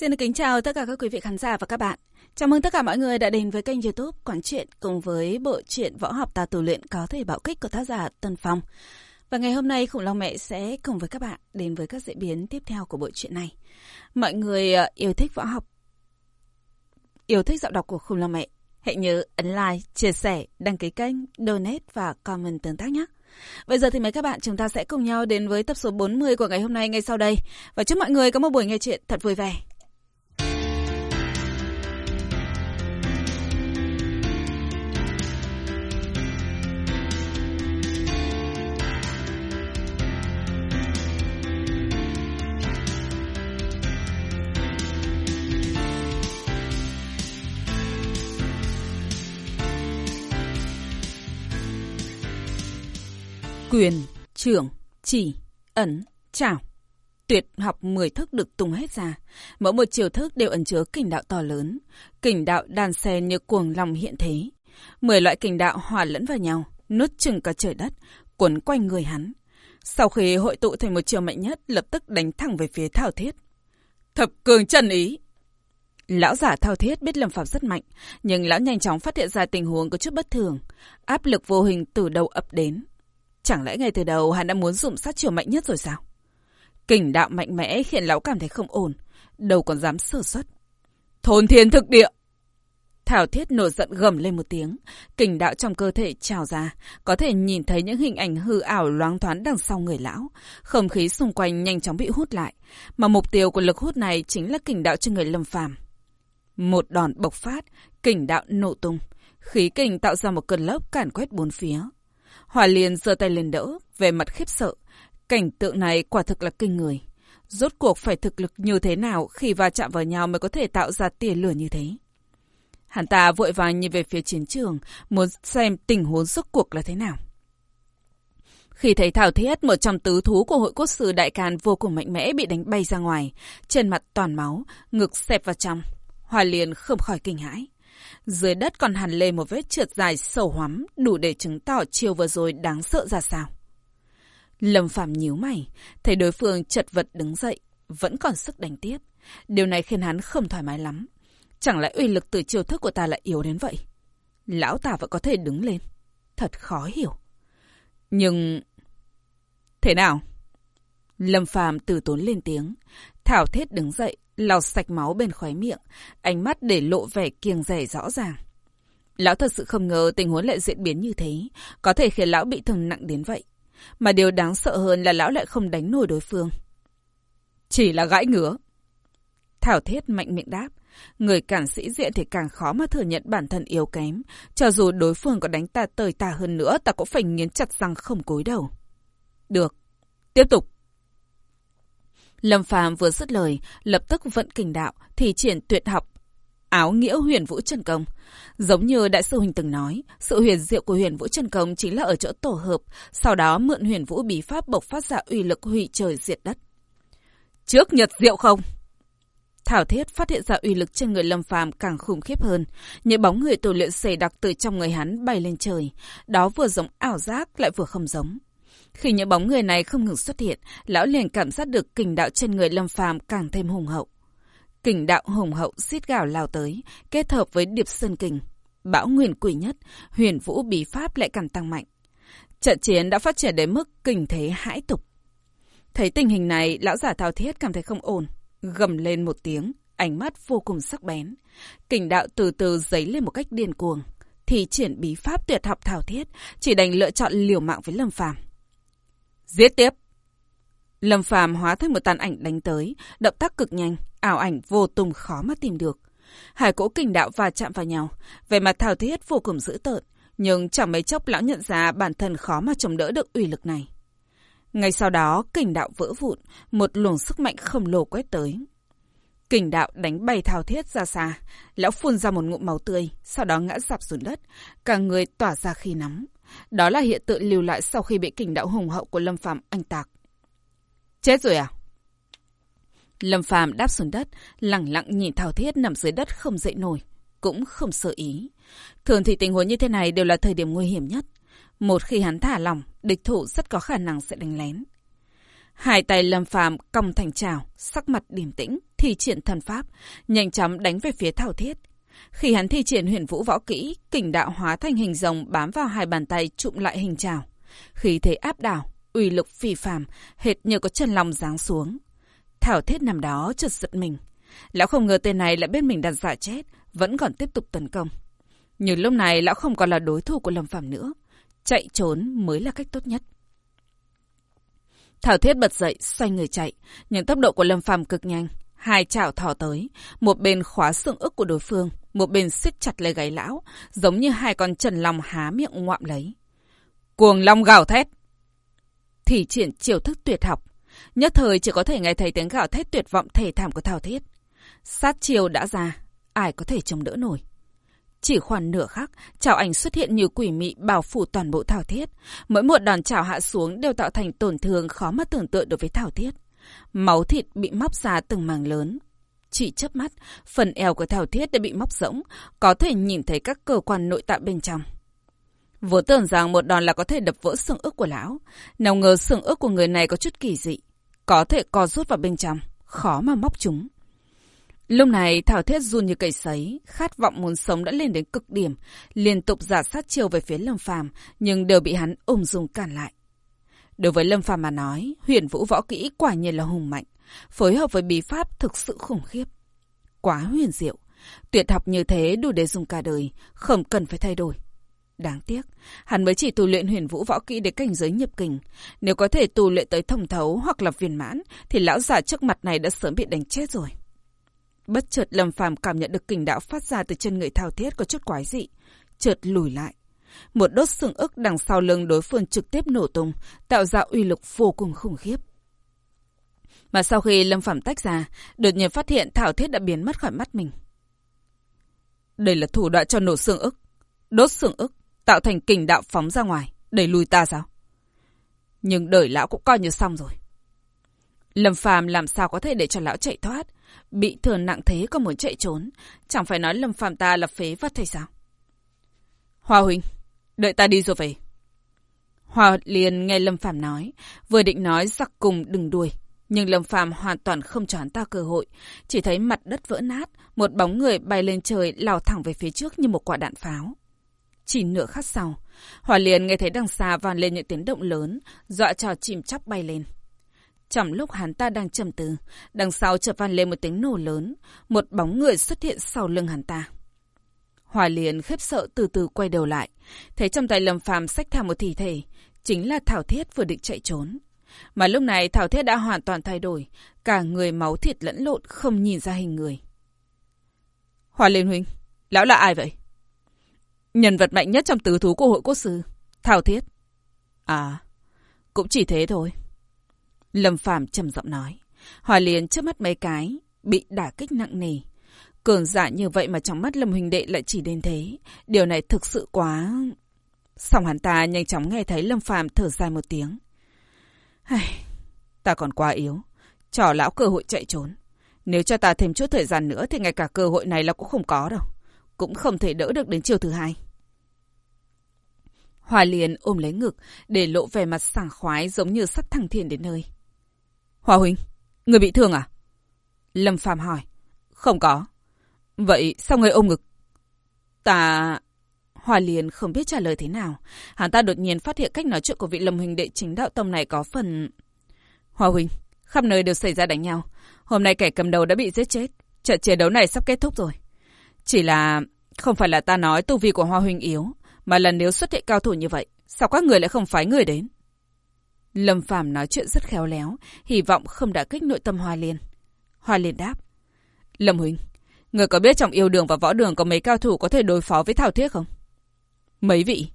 Xin được kính chào tất cả các quý vị khán giả và các bạn. Chào mừng tất cả mọi người đã đến với kênh youtube Quán Truyện cùng với bộ truyện Võ học tà tù luyện có thể bạo kích của tác giả Tân Phong. Và ngày hôm nay Khủng Long Mẹ sẽ cùng với các bạn đến với các diễn biến tiếp theo của bộ truyện này. Mọi người ờ, yêu thích võ học, yêu thích giọng đọc của Khủng Long Mẹ, hãy nhớ ấn like, chia sẻ, đăng ký kênh, donate và comment tương tác nhé. Bây giờ thì mời các bạn chúng ta sẽ cùng nhau đến với tập số 40 của ngày hôm nay ngay sau đây. Và chúc mọi người có một buổi nghe chuyện thật vui vẻ. Quyền, trưởng, chỉ, ẩn, chảo. Tuyệt học 10 thức được tung hết ra. Mỗi một chiều thức đều ẩn chứa kình đạo to lớn. Kình đạo đàn xen như cuồng lòng hiện thế. Mười loại kình đạo hòa lẫn vào nhau, nuốt chừng cả trời đất, cuốn quanh người hắn. Sau khi hội tụ thành một chiều mạnh nhất, lập tức đánh thẳng về phía Thao Thiết. Thập cường chân ý! Lão giả Thao Thiết biết Lâm Phạm rất mạnh, nhưng lão nhanh chóng phát hiện ra tình huống có chút bất thường. Áp lực vô hình từ đầu ập đến. Chẳng lẽ ngay từ đầu hắn đã muốn dùng sát chiều mạnh nhất rồi sao? Kình đạo mạnh mẽ khiến lão cảm thấy không ổn, đâu còn dám sơ xuất. Thôn thiên thực địa! Thảo thiết nổi giận gầm lên một tiếng, kình đạo trong cơ thể trào ra, có thể nhìn thấy những hình ảnh hư ảo loáng thoáng đằng sau người lão. Không khí xung quanh nhanh chóng bị hút lại, mà mục tiêu của lực hút này chính là kình đạo cho người lâm phàm. Một đòn bộc phát, kình đạo nổ tung, khí kình tạo ra một cơn lốc cản quét bốn phía. Hỏa liền giơ tay lên đỡ, về mặt khiếp sợ. Cảnh tượng này quả thực là kinh người. Rốt cuộc phải thực lực như thế nào khi va chạm vào nhau mới có thể tạo ra tia lửa như thế? Hắn ta vội vàng nhìn về phía chiến trường, muốn xem tình huống rốt cuộc là thế nào. Khi thấy Thảo Thiết, một trong tứ thú của hội quốc sư Đại Càn vô cùng mạnh mẽ bị đánh bay ra ngoài, trên mặt toàn máu, ngực xẹp vào trong. Hòa liền không khỏi kinh hãi. Dưới đất còn hằn lên một vết trượt dài sầu hoắm, đủ để chứng tỏ chiều vừa rồi đáng sợ ra sao. Lâm Phạm nhíu mày, thấy đối phương chật vật đứng dậy, vẫn còn sức đánh tiếp. Điều này khiến hắn không thoải mái lắm. Chẳng lẽ uy lực từ chiêu thức của ta lại yếu đến vậy? Lão ta vẫn có thể đứng lên. Thật khó hiểu. Nhưng... Thế nào? Lâm Phàm từ tốn lên tiếng. Thảo Thiết đứng dậy, lau sạch máu bên khóe miệng, ánh mắt để lộ vẻ kiêng rẻ rõ ràng. Lão thật sự không ngờ tình huống lại diễn biến như thế, có thể khiến lão bị thương nặng đến vậy. Mà điều đáng sợ hơn là lão lại không đánh nổi đối phương. Chỉ là gãi ngứa. Thảo Thiết mạnh miệng đáp. Người càng sĩ diện thì càng khó mà thừa nhận bản thân yếu kém. Cho dù đối phương có đánh ta tơi tà hơn nữa, ta cũng phải nghiến chặt răng không cúi đầu. Được. Tiếp tục. Lâm Phàm vừa dứt lời, lập tức vận kình đạo, thì triển tuyệt học, áo nghĩa huyền vũ chân công. Giống như Đại sư Huỳnh từng nói, sự huyền diệu của huyền vũ chân công chính là ở chỗ tổ hợp, sau đó mượn huyền vũ bí pháp bộc phát ra uy lực hủy trời diệt đất. Trước nhật diệu không? Thảo Thiết phát hiện ra uy lực trên người Lâm Phàm càng khủng khiếp hơn, những bóng người tổ luyện xảy đặc từ trong người hắn bay lên trời, đó vừa giống ảo giác lại vừa không giống. Khi những bóng người này không ngừng xuất hiện, lão liền cảm giác được kình đạo trên người Lâm Phàm càng thêm hùng hậu. Kình đạo hùng hậu xít gào lao tới, kết hợp với điệp sơn kình. Bão nguyên quỷ nhất, huyền vũ bí pháp lại càng tăng mạnh. Trận chiến đã phát triển đến mức kình thế hãi tục. Thấy tình hình này, lão giả thao thiết cảm thấy không ổn. Gầm lên một tiếng, ánh mắt vô cùng sắc bén. Kình đạo từ từ dấy lên một cách điên cuồng. Thì triển bí pháp tuyệt học thảo thiết, chỉ đành lựa chọn liều mạng với Lâm Phàm. Giết tiếp! Lâm Phàm hóa thành một tàn ảnh đánh tới, động tác cực nhanh, ảo ảnh vô tung khó mà tìm được. Hải cỗ kình đạo va chạm vào nhau, về mặt thảo thiết vô cùng dữ tợn, nhưng chẳng mấy chốc lão nhận ra bản thân khó mà chống đỡ được uy lực này. Ngay sau đó, kình đạo vỡ vụn, một luồng sức mạnh khổng lồ quét tới. Kình đạo đánh bay thao thiết ra xa, lão phun ra một ngụm máu tươi, sau đó ngã dạp xuống đất, cả người tỏa ra khi nóng đó là hiện tượng lưu lại sau khi bị kình đạo hùng hậu của Lâm Phàm anh tạc. Chết rồi à? Lâm Phàm đáp xuống đất, lặng lặng nhìn Thảo Thiết nằm dưới đất không dậy nổi, cũng không sợ ý. Thường thì tình huống như thế này đều là thời điểm nguy hiểm nhất. Một khi hắn thả lỏng, địch thủ rất có khả năng sẽ đánh lén. Hai tay Lâm Phàm cong thành trào, sắc mặt điềm tĩnh, thi triển thần pháp, nhanh chóng đánh về phía Thảo Thiết. Khi hắn thi triển huyền vũ võ kỹ, kình đạo hóa thành hình rồng bám vào hai bàn tay trụm lại hình trào. Khi thấy áp đảo, uy lực phi phàm, hệt như có chân lòng giáng xuống. Thảo Thiết nằm đó chợt giật mình. Lão không ngờ tên này lại biết mình đặt giả chết, vẫn còn tiếp tục tấn công. Nhưng lúc này lão không còn là đối thủ của Lâm Phàm nữa. Chạy trốn mới là cách tốt nhất. Thảo Thiết bật dậy, xoay người chạy, nhưng tốc độ của Lâm Phàm cực nhanh. Hai chảo thò tới, một bên khóa xương ức của đối phương, một bên siết chặt lấy gáy lão, giống như hai con trần lòng há miệng ngoạm lấy. Cuồng long gào thét! Thì triển chiều thức tuyệt học, nhất thời chỉ có thể nghe thấy tiếng gào thét tuyệt vọng thể thảm của Thảo Thiết. Sát chiều đã ra, ai có thể chống đỡ nổi. Chỉ khoảng nửa khắc, chảo ảnh xuất hiện như quỷ mị bao phủ toàn bộ thảo thiết. Mỗi một đòn chảo hạ xuống đều tạo thành tổn thương khó mà tưởng tượng đối với thảo thiết. Máu thịt bị móc ra từng màng lớn. Chỉ chớp mắt, phần eo của thảo thiết đã bị móc rỗng, có thể nhìn thấy các cơ quan nội tạng bên trong. Vốn tưởng rằng một đòn là có thể đập vỡ xương ức của lão. Nào ngờ xương ức của người này có chút kỳ dị. Có thể co rút vào bên trong, khó mà móc chúng. Lúc này Thảo Thiết run như cầy sấy, khát vọng muốn sống đã lên đến cực điểm, liên tục giả sát chiều về phía Lâm Phàm, nhưng đều bị hắn ung dung cản lại. Đối với Lâm Phàm mà nói, huyền vũ võ kỹ quả nhiên là hùng mạnh, phối hợp với bí pháp thực sự khủng khiếp. Quá huyền diệu, tuyệt học như thế đủ để dùng cả đời, không cần phải thay đổi. Đáng tiếc, hắn mới chỉ tu luyện huyền vũ võ kỹ để cảnh giới nhập kình. Nếu có thể tu luyện tới thông thấu hoặc là viên mãn, thì lão già trước mặt này đã sớm bị đánh chết rồi. Bất chợt Lâm Phàm cảm nhận được kình đạo phát ra từ chân người thao thiết có chút quái dị, chợt lùi lại. Một đốt xương ức đằng sau lưng đối phương trực tiếp nổ tung, tạo ra uy lực vô cùng khủng khiếp. Mà sau khi Lâm Phàm tách ra, đột nhiên phát hiện thảo thiết đã biến mất khỏi mắt mình. Đây là thủ đoạn cho nổ xương ức. Đốt xương ức, tạo thành kình đạo phóng ra ngoài, đẩy lùi ta sao? Nhưng đời lão cũng coi như xong rồi. Lâm Phàm làm sao có thể để cho lão chạy thoát, Bị thương nặng thế còn muốn chạy trốn. Chẳng phải nói Lâm Phạm ta là phế vật hay sao? Hoa huynh, đợi ta đi rồi về. Hoa liền nghe Lâm Phạm nói, vừa định nói giặc cùng đừng đuổi. Nhưng Lâm Phàm hoàn toàn không cho hắn ta cơ hội, chỉ thấy mặt đất vỡ nát, một bóng người bay lên trời lao thẳng về phía trước như một quả đạn pháo. Chỉ nửa khắc sau, Hòa liền nghe thấy đằng xa vang lên những tiếng động lớn, dọa cho chìm chóc bay lên. Trong lúc hắn ta đang trầm tư, đằng sau chợt vang lên một tiếng nổ lớn, một bóng người xuất hiện sau lưng hắn ta. Hòa liền khiếp sợ từ từ quay đầu lại, thấy trong tay Lâm Phàm xách theo một thi thể, chính là Thảo Thiết vừa định chạy trốn. Mà lúc này Thảo Thiết đã hoàn toàn thay đổi, cả người máu thịt lẫn lộn không nhìn ra hình người. Hòa Liên Huynh, lão là ai vậy? Nhân vật mạnh nhất trong tứ thú của hội quốc sư, Thảo Thiết. À, cũng chỉ thế thôi. Lâm Phàm trầm giọng nói. Hòa liên trước mắt mấy cái, bị đả kích nặng nề. Cường giả như vậy mà trong mắt Lâm Huỳnh Đệ lại chỉ đến thế. Điều này thực sự quá... Xong hắn ta nhanh chóng nghe thấy Lâm Phàm thở dài một tiếng hay Ta còn quá yếu. Cho lão cơ hội chạy trốn. Nếu cho ta thêm chút thời gian nữa thì ngay cả cơ hội này là cũng không có đâu. Cũng không thể đỡ được đến chiều thứ hai. Hòa liền ôm lấy ngực để lộ vẻ mặt sảng khoái giống như sắp thăng thiên đến nơi. Hoa Huynh, người bị thương à? Lâm Phàm hỏi. Không có. Vậy sao người ôm ngực? Ta... Hòa liền không biết trả lời thế nào. Hắn ta đột nhiên phát hiện cách nói chuyện của vị Lâm Huynh đệ chính đạo tông này có phần... Hoa Huynh, khắp nơi đều xảy ra đánh nhau. Hôm nay kẻ cầm đầu đã bị giết chết. Trận chiến đấu này sắp kết thúc rồi. Chỉ là... Không phải là ta nói tu vi của Hoa Huynh yếu, mà lần nếu xuất hiện cao thủ như vậy, sao các người lại không phái người đến? Lâm Phàm nói chuyện rất khéo léo, hy vọng không đã kích nội tâm Hoa Liên. Hoa Liên đáp. Lâm huynh, người có biết trong yêu đường và võ đường có mấy cao thủ có thể đối phó với Thảo Thiết không? Mấy vị?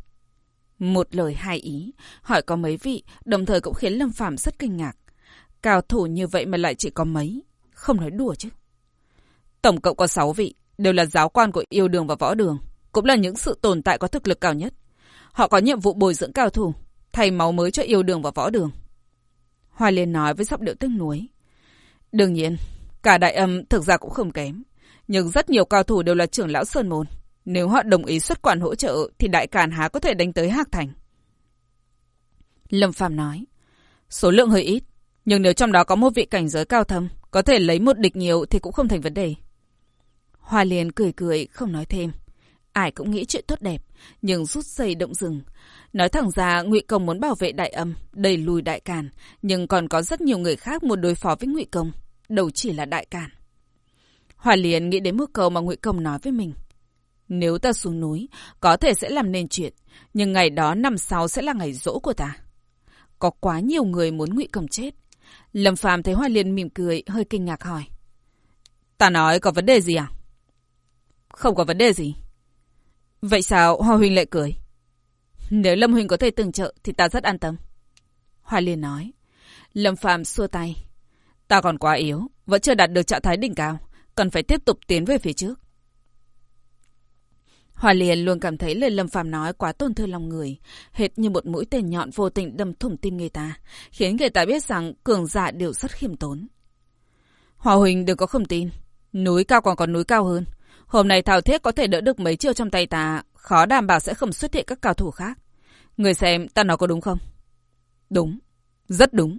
Một lời hai ý, hỏi có mấy vị, đồng thời cũng khiến Lâm Phàm rất kinh ngạc. Cao thủ như vậy mà lại chỉ có mấy, không nói đùa chứ. Tổng cộng có sáu vị, đều là giáo quan của yêu đường và võ đường, cũng là những sự tồn tại có thực lực cao nhất. Họ có nhiệm vụ bồi dưỡng cao thủ, thay máu mới cho yêu đường và võ đường. Hoa Liên nói với giọng điệu tiếc nuối. Đương nhiên, cả đại âm thực ra cũng không kém. Nhưng rất nhiều cao thủ đều là trưởng lão Sơn Môn. Nếu họ đồng ý xuất quản hỗ trợ thì đại càn há có thể đánh tới Hạc Thành. Lâm Phàm nói. Số lượng hơi ít. Nhưng nếu trong đó có một vị cảnh giới cao thâm, có thể lấy một địch nhiều thì cũng không thành vấn đề. Hoa Liên cười cười, không nói thêm. Ai cũng nghĩ chuyện tốt đẹp, nhưng rút dây động rừng. Nói thẳng ra, Ngụy Công muốn bảo vệ đại âm, đẩy lùi đại càn, nhưng còn có rất nhiều người khác muốn đối phó với Ngụy Công, đầu chỉ là đại càn. Hoa Liên nghĩ đến mức câu mà Ngụy Công nói với mình. Nếu ta xuống núi, có thể sẽ làm nên chuyện, nhưng ngày đó năm sau sẽ là ngày rỗ của ta. Có quá nhiều người muốn Ngụy Công chết. Lâm Phàm thấy Hoa Liên mỉm cười, hơi kinh ngạc hỏi. Ta nói có vấn đề gì à? Không có vấn đề gì. Vậy sao Hoa Huynh lại cười? Nếu Lâm Huynh có thể tương trợ thì ta rất an tâm. Hoa Liên nói. Lâm Phàm xua tay. Ta còn quá yếu, vẫn chưa đạt được trạng thái đỉnh cao, cần phải tiếp tục tiến về phía trước. Hoa Liên luôn cảm thấy lời Lâm Phàm nói quá tổn thương lòng người, hệt như một mũi tên nhọn vô tình đâm thủng tim người ta, khiến người ta biết rằng cường giả đều rất khiêm tốn. Hoa Huỳnh đừng có không tin, núi cao còn còn núi cao hơn. Hôm nay Thảo Thiết có thể đỡ được mấy chiêu trong tay ta, khó đảm bảo sẽ không xuất hiện các cao thủ khác. Người xem, ta nói có đúng không? Đúng, rất đúng.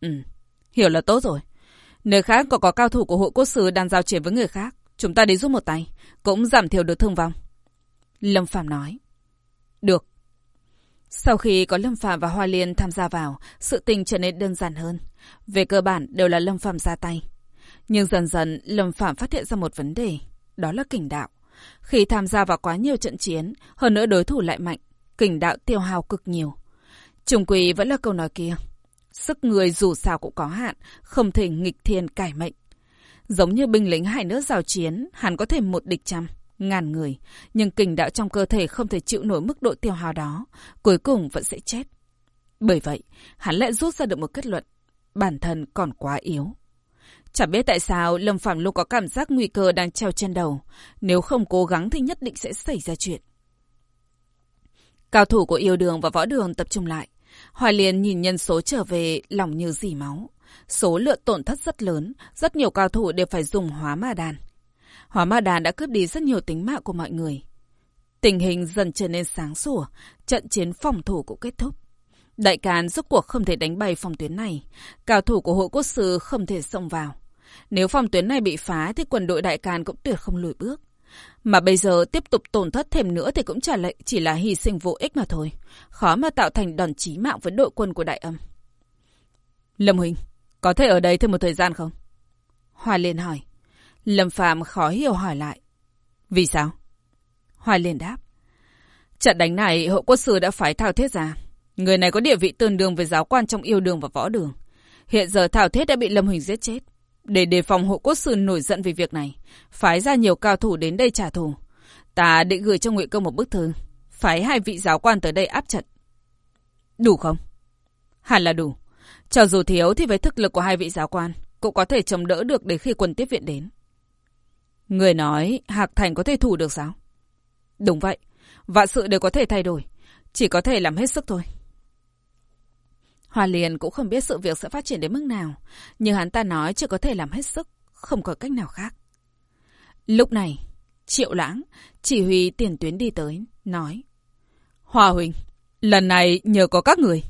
Ừ, hiểu là tốt rồi. Nơi khác còn có cao thủ của hội quốc sứ đang giao chiến với người khác, chúng ta đi giúp một tay, cũng giảm thiểu được thương vong. Lâm Phạm nói. Được. Sau khi có Lâm Phạm và Hoa Liên tham gia vào, sự tình trở nên đơn giản hơn. Về cơ bản đều là Lâm Phạm ra tay. Nhưng dần dần, Lâm Phạm phát hiện ra một vấn đề, đó là kình đạo. Khi tham gia vào quá nhiều trận chiến, hơn nữa đối thủ lại mạnh, kình đạo tiêu hao cực nhiều. Trùng quỳ vẫn là câu nói kia. Sức người dù sao cũng có hạn, không thể nghịch thiên cải mệnh. Giống như binh lính hai nước giao chiến, hẳn có thể một địch trăm ngàn người, nhưng kình đạo trong cơ thể không thể chịu nổi mức độ tiêu hao đó, cuối cùng vẫn sẽ chết. Bởi vậy, hắn lại rút ra được một kết luận, bản thân còn quá yếu. Chẳng biết tại sao Lâm Phạm luôn có cảm giác nguy cơ đang treo trên đầu, nếu không cố gắng thì nhất định sẽ xảy ra chuyện. Cao thủ của yêu đường và võ đường tập trung lại. Hoài liền nhìn nhân số trở về lòng như dì máu. Số lượng tổn thất rất lớn, rất nhiều cao thủ đều phải dùng hóa ma đàn. Hỏa ma đàn đã cướp đi rất nhiều tính mạng của mọi người. Tình hình dần trở nên sáng sủa, trận chiến phòng thủ cũng kết thúc. Đại Càn rốt cuộc không thể đánh bay phòng tuyến này, cao thủ của hội quốc sư không thể xông vào. Nếu phòng tuyến này bị phá thì quân đội Đại Càn cũng tuyệt không lùi bước. Mà bây giờ tiếp tục tổn thất thêm nữa thì cũng trả lại chỉ là hy sinh vô ích mà thôi. Khó mà tạo thành đòn chí mạng với đội quân của Đại Âm. Lâm Huỳnh, có thể ở đây thêm một thời gian không? Hoa Liên hỏi. Lâm Phạm khó hiểu hỏi lại. Vì sao? Hoài liền đáp. Trận đánh này, hộ quốc sư đã phái Thao Thiết ra. Người này có địa vị tương đương với giáo quan trong yêu đường và võ đường. Hiện giờ Thao Thiết đã bị Lâm Huỳnh giết chết. Để đề phòng hộ quốc sư nổi giận về việc này, phái ra nhiều cao thủ đến đây trả thù. Ta định gửi cho Ngụy Công một bức thư, phái hai vị giáo quan tới đây áp trận. Đủ không? Hẳn là đủ. Cho dù thiếu thì với thực lực của hai vị giáo quan, cũng có thể chống đỡ được để khi quân tiếp viện đến. Người nói Hạc Thành có thể thủ được sao? Đúng vậy. Vạn sự đều có thể thay đổi. Chỉ có thể làm hết sức thôi. Hoa Liên cũng không biết sự việc sẽ phát triển đến mức nào. Nhưng hắn ta nói chỉ có thể làm hết sức. Không có cách nào khác. Lúc này, Triệu Lãng, chỉ huy tiền tuyến đi tới, nói. Hoa Huỳnh, lần này nhờ có các người.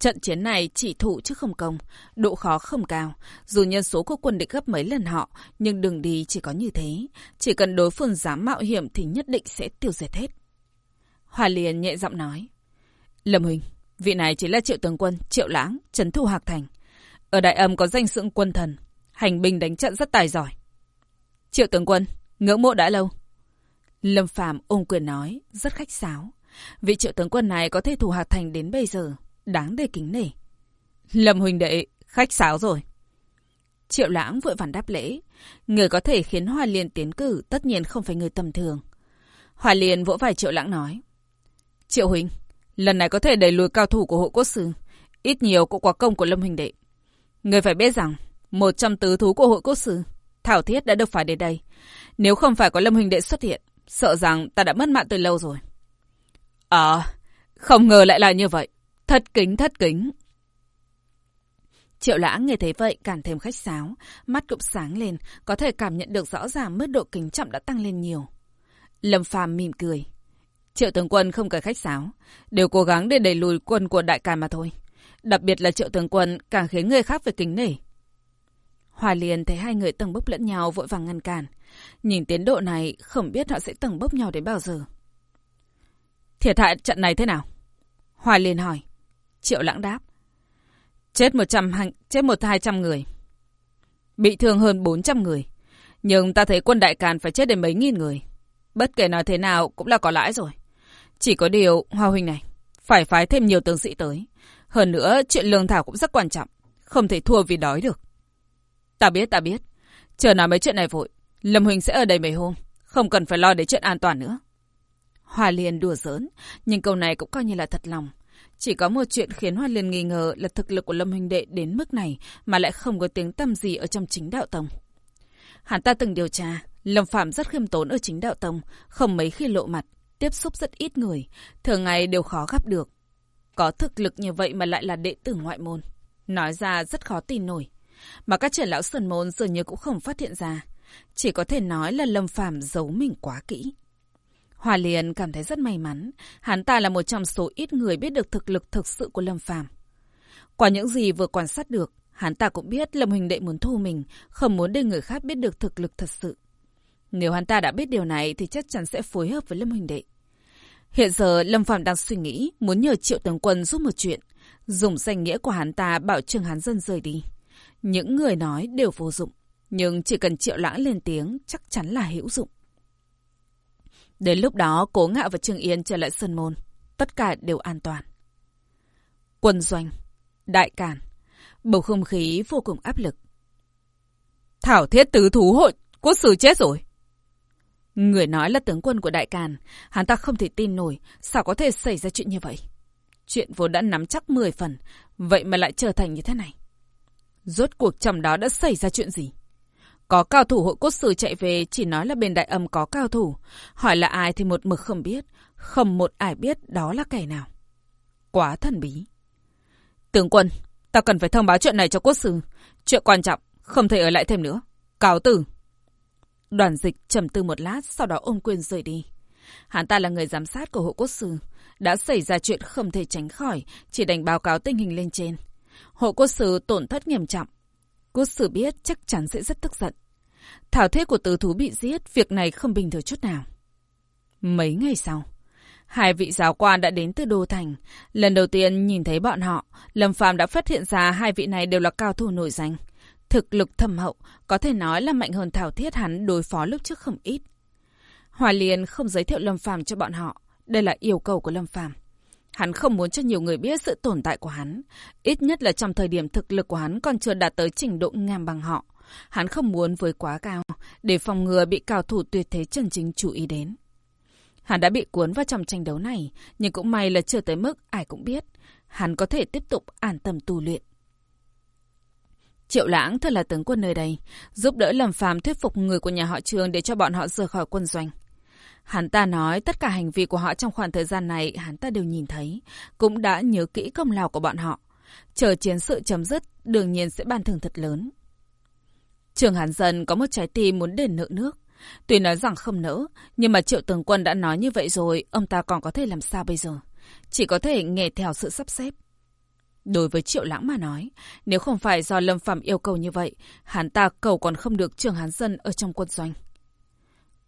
Trận chiến này chỉ thủ chứ không công, độ khó không cao. Dù nhân số của quân địch gấp mấy lần họ, nhưng đường đi chỉ có như thế. Chỉ cần đối phương dám mạo hiểm thì nhất định sẽ tiêu diệt hết. Hòa liền nhẹ giọng nói. Lâm Huỳnh, vị này chỉ là triệu tướng quân, triệu lãng, trấn thu hạc thành. Ở Đại Âm có danh sững quân thần, hành binh đánh trận rất tài giỏi. Triệu tướng quân, ngưỡng mộ đã lâu. Lâm Phàm ôm quyền nói, rất khách sáo. Vị triệu tướng quân này có thể thủ hạc thành đến bây giờ đáng để kính nể. Lâm huynh đệ, khách sáo rồi. Triệu lãng vội vàng đáp lễ. Người có thể khiến Hoa Liên tiến cử tất nhiên không phải người tầm thường. Hoa Liên vỗ vai Triệu lãng nói. Triệu huynh, lần này có thể đẩy lùi cao thủ của hội quốc sư. Ít nhiều cũng có công của Lâm huynh đệ. Người phải biết rằng, một trong tứ thú của hội quốc sư, Thảo Thiết đã được phải đến đây. Nếu không phải có Lâm huynh đệ xuất hiện, sợ rằng ta đã mất mạng từ lâu rồi. Ờ, không ngờ lại là như vậy. Thất kính, thất kính. Triệu lãng nghe thấy vậy càng thêm khách sáo, mắt cũng sáng lên, có thể cảm nhận được rõ ràng mức độ kính trọng đã tăng lên nhiều. Lâm phàm mỉm cười. Triệu tướng quân không cần khách sáo, đều cố gắng để đẩy lùi quân của đại càn mà thôi. Đặc biệt là triệu tướng quân càng khiến người khác phải kính nể. Hòa liền thấy hai người tầng bốc lẫn nhau vội vàng ngăn cản. Nhìn tiến độ này, không biết họ sẽ tầng bốc nhau đến bao giờ. Thiệt hại trận này thế nào? Hòa liền hỏi. Triệu lãng đáp. Chết một trăm chết một hai trăm người. Bị thương hơn bốn trăm người. Nhưng ta thấy quân đại càn phải chết đến mấy nghìn người. Bất kể nói thế nào cũng là có lãi rồi. Chỉ có điều, Hoa Huynh này, phải phái thêm nhiều tướng sĩ tới. Hơn nữa, chuyện lương thảo cũng rất quan trọng. Không thể thua vì đói được. Ta biết, ta biết. Chờ nói mấy chuyện này vội. Lâm Huynh sẽ ở đây mấy hôm. Không cần phải lo đến chuyện an toàn nữa. Hoa Liên đùa giỡn, nhưng câu này cũng coi như là thật lòng. Chỉ có một chuyện khiến Hoa Liên nghi ngờ là thực lực của Lâm Huynh Đệ đến mức này mà lại không có tiếng tăm gì ở trong chính đạo tông. Hắn ta từng điều tra, Lâm Phạm rất khiêm tốn ở chính đạo tông, không mấy khi lộ mặt, tiếp xúc rất ít người, thường ngày đều khó gặp được. Có thực lực như vậy mà lại là đệ tử ngoại môn. Nói ra rất khó tin nổi. Mà các trưởng lão sơn môn dường như cũng không phát hiện ra. Chỉ có thể nói là Lâm Phạm giấu mình quá kỹ. Hòa Liên cảm thấy rất may mắn. Hắn ta là một trong số ít người biết được thực lực thực sự của Lâm Phàm. Qua những gì vừa quan sát được, hắn ta cũng biết Lâm Huỳnh Đệ muốn thu mình, không muốn để người khác biết được thực lực thật sự. Nếu hắn ta đã biết điều này thì chắc chắn sẽ phối hợp với Lâm Huỳnh Đệ. Hiện giờ Lâm Phạm đang suy nghĩ muốn nhờ Triệu Tướng Quân giúp một chuyện, dùng danh nghĩa của hắn ta bảo Trương Hán Dân rời đi. Những người nói đều vô dụng, nhưng chỉ cần Triệu Lãng lên tiếng chắc chắn là hữu dụng. Đến lúc đó, Cố Ngạo và Trương Yên trở lại Sơn Môn. Tất cả đều an toàn. Quân doanh, đại cản, bầu không khí vô cùng áp lực. Thảo thiết tứ thú hội, quốc sử chết rồi. Người nói là tướng quân của Đại Càn, hắn ta không thể tin nổi, sao có thể xảy ra chuyện như vậy. Chuyện vốn đã nắm chắc 10 phần, vậy mà lại trở thành như thế này. Rốt cuộc trong đó đã xảy ra chuyện gì? Có cao thủ hội cốt sử chạy về chỉ nói là bên đại âm có cao thủ. Hỏi là ai thì một mực không biết. Không một ai biết đó là kẻ nào. Quá thần bí. Tướng quân, ta cần phải thông báo chuyện này cho cốt sử. Chuyện quan trọng, không thể ở lại thêm nữa. Cáo tử. Đoàn dịch trầm tư một lát, sau đó ôm quyền rời đi. Hắn ta là người giám sát của hộ cốt sư. Đã xảy ra chuyện không thể tránh khỏi, chỉ đành báo cáo tình hình lên trên. Hộ cốt sư tổn thất nghiêm trọng. Cố sử biết chắc chắn sẽ rất tức giận. Thảo thế của tử thú bị giết, việc này không bình thường chút nào. Mấy ngày sau, hai vị giáo quan đã đến từ Đô Thành. Lần đầu tiên nhìn thấy bọn họ, Lâm Phàm đã phát hiện ra hai vị này đều là cao thủ nổi danh. Thực lực thâm hậu, có thể nói là mạnh hơn Thảo Thiết hắn đối phó lúc trước không ít. Hòa Liên không giới thiệu Lâm Phàm cho bọn họ. Đây là yêu cầu của Lâm Phàm. Hắn không muốn cho nhiều người biết sự tồn tại của hắn. Ít nhất là trong thời điểm thực lực của hắn còn chưa đạt tới trình độ ngang bằng họ. Hắn không muốn với quá cao, để phòng ngừa bị cao thủ tuyệt thế chân chính chú ý đến. Hắn đã bị cuốn vào trong tranh đấu này, nhưng cũng may là chưa tới mức ai cũng biết. Hắn có thể tiếp tục an tâm tu luyện. Triệu Lãng thật là tướng quân nơi đây, giúp đỡ Lâm Phàm thuyết phục người của nhà họ Trương để cho bọn họ rời khỏi quân doanh. Hắn ta nói tất cả hành vi của họ trong khoảng thời gian này hắn ta đều nhìn thấy, cũng đã nhớ kỹ công lao của bọn họ. Chờ chiến sự chấm dứt, đương nhiên sẽ ban thưởng thật lớn. Trường Hàn Dân có một trái tim muốn đền nợ nước. Tuy nói rằng không nỡ, nhưng mà triệu tướng quân đã nói như vậy rồi, ông ta còn có thể làm sao bây giờ? Chỉ có thể nghe theo sự sắp xếp. Đối với Triệu Lãng mà nói, nếu không phải do Lâm Phạm yêu cầu như vậy, hắn ta cầu còn không được Trường Hán Dân ở trong quân doanh.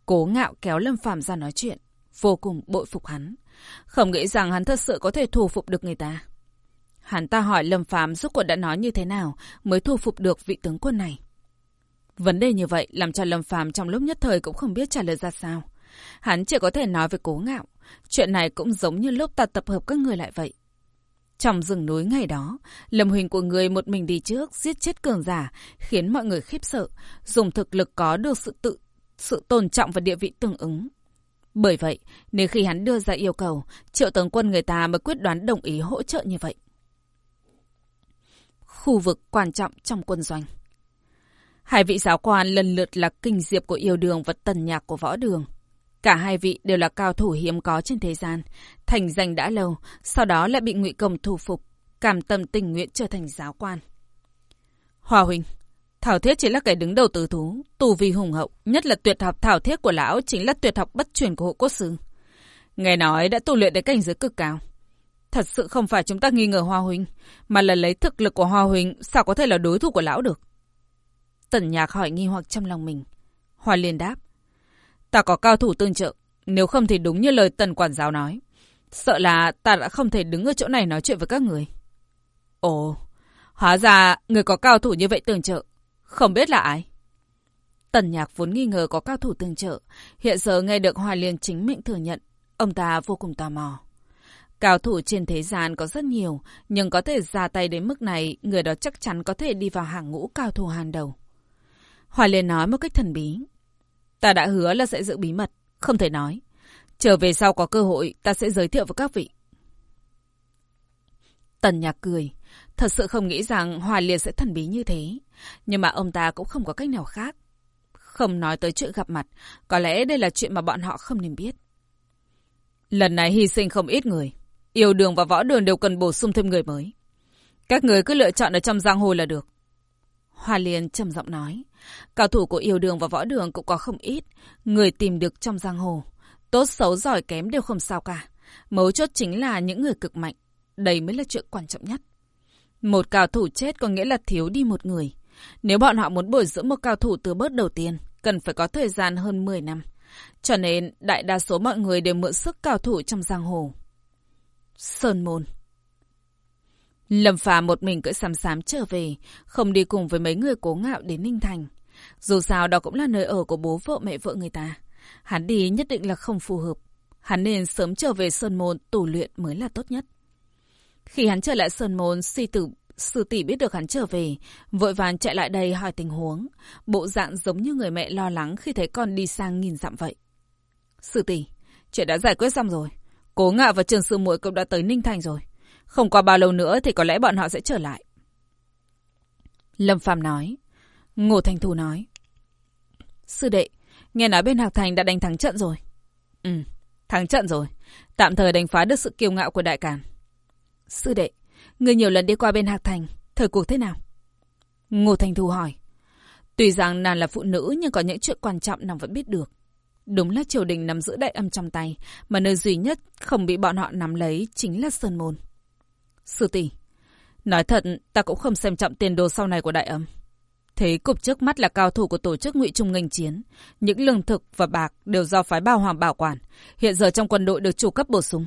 Cố ngạo kéo Lâm Phạm ra nói chuyện, vô cùng bội phục hắn. Không nghĩ rằng hắn thật sự có thể thu phục được người ta. Hắn ta hỏi Lâm Phạm rốt cuộc đã nói như thế nào mới thu phục được vị tướng quân này. Vấn đề như vậy làm cho Lâm Phạm trong lúc nhất thời cũng không biết trả lời ra sao. Hắn chỉ có thể nói với cố ngạo. Chuyện này cũng giống như lúc ta tập hợp các người lại vậy. Trong rừng núi ngày đó, Lâm Huỳnh của người một mình đi trước, giết chết cường giả, khiến mọi người khiếp sợ, dùng thực lực có được sự tự, sự tôn trọng và địa vị tương ứng. Bởi vậy, nếu khi hắn đưa ra yêu cầu, triệu tướng quân người ta mới quyết đoán đồng ý hỗ trợ như vậy. Khu vực quan trọng trong quân doanh Hai vị giáo quan lần lượt là kinh diệp của yêu đường và tần nhạc của võ đường. Cả hai vị đều là cao thủ hiếm có trên thế gian, thành danh đã lâu, sau đó lại bị ngụy công thu phục, cảm tâm tình nguyện trở thành giáo quan. Hòa huynh, Thảo Thiết chỉ là kẻ đứng đầu tứ thú, tù vi hùng hậu, nhất là tuyệt học Thảo Thiết của lão chính là tuyệt học bất truyền của hộ quốc sư. Nghe nói đã tu luyện đến cảnh giới cực cao. Thật sự không phải chúng ta nghi ngờ Hoa Huynh, mà là lấy thực lực của Hoa Huynh sao có thể là đối thủ của lão được. Tần nhạc hỏi nghi hoặc trong lòng mình. Hoa liền đáp. Ta có cao thủ tương trợ, nếu không thì đúng như lời tần quản giáo nói. Sợ là ta đã không thể đứng ở chỗ này nói chuyện với các người. Ồ, hóa ra người có cao thủ như vậy tương trợ. Không biết là ai? Tần nhạc vốn nghi ngờ có cao thủ tương trợ. Hiện giờ nghe được Hoa Liên chính miệng thừa nhận. Ông ta vô cùng tò mò. Cao thủ trên thế gian có rất nhiều, nhưng có thể ra tay đến mức này, người đó chắc chắn có thể đi vào hàng ngũ cao thủ hàng đầu. Hoa Liên nói một cách thần bí. Ta đã hứa là sẽ giữ bí mật, không thể nói. Trở về sau có cơ hội, ta sẽ giới thiệu với các vị. Tần nhạc cười. Thật sự không nghĩ rằng Hoa Liên sẽ thần bí như thế. Nhưng mà ông ta cũng không có cách nào khác. Không nói tới chuyện gặp mặt, có lẽ đây là chuyện mà bọn họ không nên biết. Lần này hy sinh không ít người. Yêu đường và võ đường đều cần bổ sung thêm người mới. Các người cứ lựa chọn ở trong giang hồ là được. Hoa Liên trầm giọng nói. Cao thủ của yêu đường và võ đường cũng có không ít. Người tìm được trong giang hồ. Tốt xấu giỏi kém đều không sao cả. Mấu chốt chính là những người cực mạnh. Đây mới là chuyện quan trọng nhất. Một cao thủ chết có nghĩa là thiếu đi một người. Nếu bọn họ muốn bồi dưỡng một cao thủ từ bớt đầu tiên, cần phải có thời gian hơn 10 năm. Cho nên, đại đa số mọi người đều mượn sức cao thủ trong giang hồ. Sơn Môn Lâm Phà một mình cưỡi xám xám trở về, không đi cùng với mấy người cố ngạo đến Ninh Thành. Dù sao đó cũng là nơi ở của bố vợ mẹ vợ người ta. Hắn đi nhất định là không phù hợp. Hắn nên sớm trở về Sơn Môn tù luyện mới là tốt nhất. Khi hắn trở lại Sơn Môn, si tử Sư tỷ biết được hắn trở về, vội vàng chạy lại đây hỏi tình huống. Bộ dạng giống như người mẹ lo lắng khi thấy con đi sang nghìn dặm vậy. Sư tỷ, chuyện đã giải quyết xong rồi. Cố ngạ và trường sư muội cũng đã tới Ninh Thành rồi. Không qua bao lâu nữa thì có lẽ bọn họ sẽ trở lại. Lâm Phàm nói. Ngô Thành Thù nói. Sư đệ, nghe nói bên Hạc Thành đã đánh thắng trận rồi. Ừ, thắng trận rồi. Tạm thời đánh phá được sự kiêu ngạo của đại càn. Sư đệ, người nhiều lần đi qua bên Hạc Thành, thời cuộc thế nào? Ngô Thành thu hỏi. Tuy rằng nàng là phụ nữ nhưng có những chuyện quan trọng nàng vẫn biết được. Đúng là triều đình nắm giữ đại âm trong tay, mà nơi duy nhất không bị bọn họ nắm lấy chính là Sơn Môn. Sư tỷ, nói thật, ta cũng không xem trọng tiền đồ sau này của đại âm. Thế cục trước mắt là cao thủ của tổ chức ngụy trung nghênh chiến. Những lương thực và bạc đều do phái bao hoàng bảo quản. Hiện giờ trong quân đội được chủ cấp bổ sung.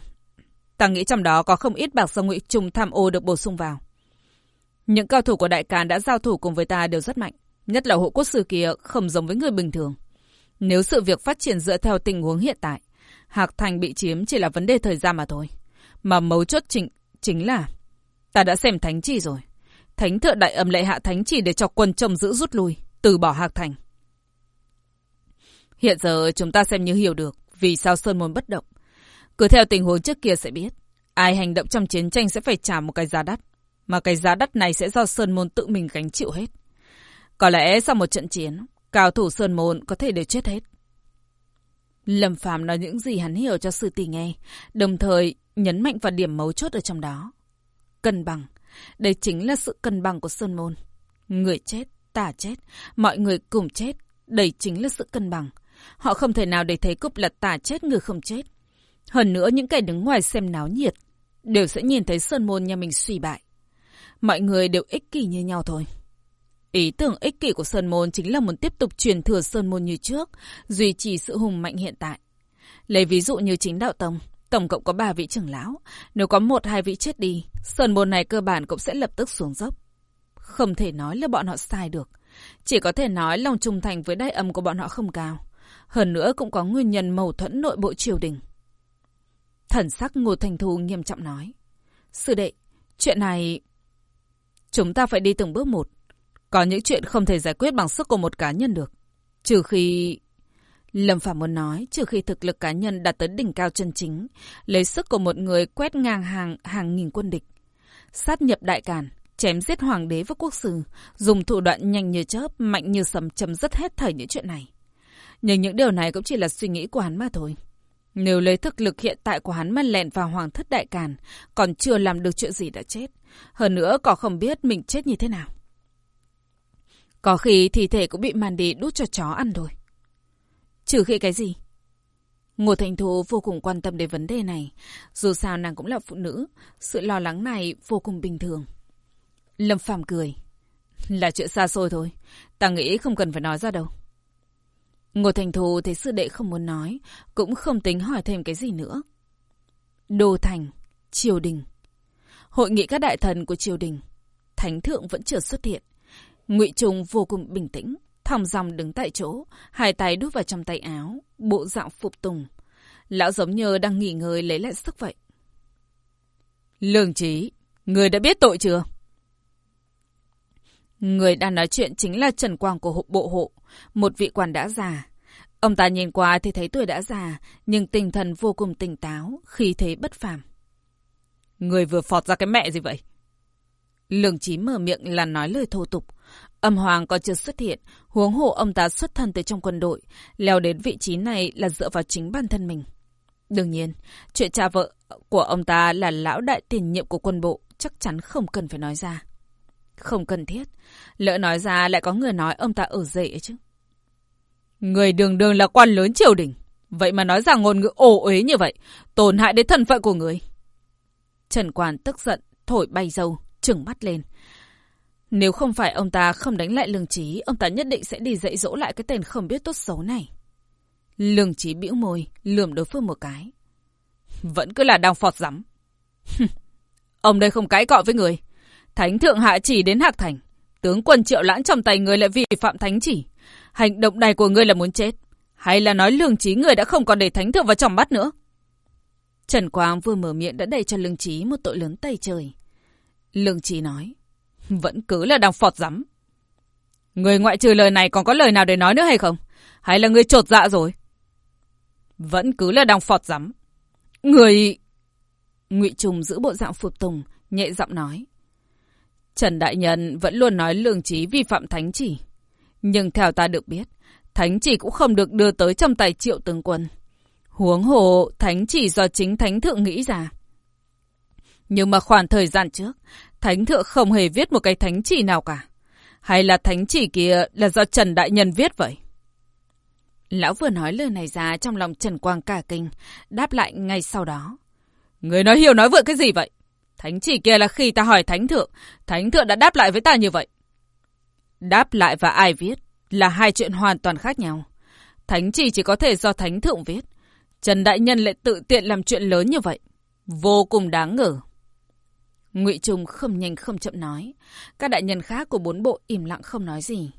Ta nghĩ trong đó có không ít bạc do ngụy trung tham ô được bổ sung vào. Những cao thủ của đại càn đã giao thủ cùng với ta đều rất mạnh. Nhất là hộ quốc sư kia không giống với người bình thường. Nếu sự việc phát triển dựa theo tình huống hiện tại, Hạc Thành bị chiếm chỉ là vấn đề thời gian mà thôi. Mà mấu chốt chính, chính là ta đã xem thánh chỉ rồi. Thánh thượng đại âm lệ hạ thánh chỉ để cho quân trông giữ rút lui, từ bỏ Hạc Thành. Hiện giờ chúng ta xem như hiểu được vì sao Sơn Môn bất động. Cứ theo tình huống trước kia sẽ biết, ai hành động trong chiến tranh sẽ phải trả một cái giá đắt. Mà cái giá đắt này sẽ do Sơn Môn tự mình gánh chịu hết. Có lẽ sau một trận chiến, cao thủ Sơn Môn có thể đều chết hết. Lâm Phàm nói những gì hắn hiểu cho sư tỷ nghe, đồng thời nhấn mạnh vào điểm mấu chốt ở trong đó. Cân bằng. Đây chính là sự cân bằng của Sơn Môn. Người chết, ta chết, mọi người cùng chết. Đây chính là sự cân bằng. Họ không thể nào để thấy cúp là ta chết người không chết. Hơn nữa những kẻ đứng ngoài xem náo nhiệt đều sẽ nhìn thấy Sơn Môn nhà mình suy bại. Mọi người đều ích kỷ như nhau thôi. Ý tưởng ích kỷ của Sơn Môn chính là muốn tiếp tục truyền thừa Sơn Môn như trước, duy trì sự hùng mạnh hiện tại. Lấy ví dụ như chính đạo tông, tổng cộng có 3 vị trưởng lão. Nếu có một hai vị chết đi, Sơn Môn này cơ bản cũng sẽ lập tức xuống dốc. Không thể nói là bọn họ sai được. Chỉ có thể nói lòng trung thành với đại âm của bọn họ không cao. Hơn nữa cũng có nguyên nhân mâu thuẫn nội bộ triều đình. Thần sắc Ngô Thành Thu nghiêm trọng nói. Sư đệ, chuyện này... Chúng ta phải đi từng bước một. Có những chuyện không thể giải quyết bằng sức của một cá nhân được. Trừ khi... Lâm Phạm muốn nói, trừ khi thực lực cá nhân đạt tới đỉnh cao chân chính, lấy sức của một người quét ngang hàng hàng nghìn quân địch. Sát nhập đại càn, chém giết hoàng đế và quốc sư, dùng thủ đoạn nhanh như chớp, mạnh như sầm chấm dứt hết thảy những chuyện này. Nhưng những điều này cũng chỉ là suy nghĩ của hắn mà thôi. Nếu lấy thực lực hiện tại của hắn mà lẹn vào hoàng thất đại càn, còn chưa làm được chuyện gì đã chết. Hơn nữa có không biết mình chết như thế nào. Có khi thi thể cũng bị màn đi đút cho chó ăn rồi. Trừ khi cái gì? Ngô Thành Thu vô cùng quan tâm đến vấn đề này. Dù sao nàng cũng là phụ nữ, sự lo lắng này vô cùng bình thường. Lâm Phàm cười. Là chuyện xa xôi thôi, ta nghĩ không cần phải nói ra đâu. Ngô Thành Thù thấy sư đệ không muốn nói, cũng không tính hỏi thêm cái gì nữa. Đô Thành, Triều Đình Hội nghị các đại thần của triều đình, Thánh Thượng vẫn chưa xuất hiện. ngụy Trung vô cùng bình tĩnh, thòng dòng đứng tại chỗ, hai tay đút vào trong tay áo, bộ dạng phục tùng. Lão giống như đang nghỉ ngơi lấy lại sức vậy. Lương trí, người đã biết tội chưa? Người đang nói chuyện chính là Trần Quang của hộ bộ hộ, một vị quan đã già. Ông ta nhìn qua thì thấy tuổi đã già, nhưng tinh thần vô cùng tỉnh táo, khi thế bất phàm. Người vừa phọt ra cái mẹ gì vậy? Lương Chí mở miệng là nói lời thô tục. Âm Hoàng còn chưa xuất hiện, huống hộ ông ta xuất thân từ trong quân đội, leo đến vị trí này là dựa vào chính bản thân mình. Đương nhiên, chuyện cha vợ của ông ta là lão đại tiền nhiệm của quân bộ, chắc chắn không cần phải nói ra. Không cần thiết, lỡ nói ra lại có người nói ông ta ở dậy chứ. Người đường đường là quan lớn triều đình, vậy mà nói ra ngôn ngữ ồ uế như vậy, tổn hại đến thân phận của người. Trần Quan tức giận, thổi bay dâu, trừng mắt lên. Nếu không phải ông ta không đánh lại lương trí, ông ta nhất định sẽ đi dạy dỗ lại cái tên không biết tốt xấu này. Lương trí bĩu môi, lườm đối phương một cái. Vẫn cứ là đang phọt rắm. ông đây không cãi cọ với người. Thánh thượng hạ chỉ đến Hạc Thành. Tướng quân triệu lãng trong tay người lại vi phạm thánh chỉ. Hành động này của ngươi là muốn chết. Hay là nói lương trí người đã không còn để thánh thượng vào trong mắt nữa? Trần Quang vừa mở miệng đã đẩy cho Lương Trí một tội lớn tay trời. Lương Trí nói, vẫn cứ là đang phọt rắm. Người ngoại trừ lời này còn có lời nào để nói nữa hay không? Hay là người trột dạ rồi? Vẫn cứ là đang phọt rắm. Người... Ngụy Trùng giữ bộ dạng phục tùng, nhẹ giọng nói. Trần Đại Nhân vẫn luôn nói lương trí vi phạm thánh chỉ. Nhưng theo ta được biết, thánh chỉ cũng không được đưa tới trong tay triệu tướng quân. Huống hồ, thánh chỉ do chính thánh thượng nghĩ ra. Nhưng mà khoảng thời gian trước, thánh thượng không hề viết một cái thánh chỉ nào cả. Hay là thánh chỉ kia là do Trần Đại Nhân viết vậy? Lão vừa nói lời này ra trong lòng Trần Quang cả kinh, đáp lại ngay sau đó. Người nói hiểu nói vượt cái gì vậy? Thánh chỉ kia là khi ta hỏi thánh thượng, thánh thượng đã đáp lại với ta như vậy. Đáp lại và ai viết là hai chuyện hoàn toàn khác nhau. Thánh chỉ chỉ có thể do thánh thượng viết, Trần Đại Nhân lại tự tiện làm chuyện lớn như vậy. Vô cùng đáng ngờ. Ngụy Trung không nhanh không chậm nói. Các đại nhân khác của bốn bộ im lặng không nói gì.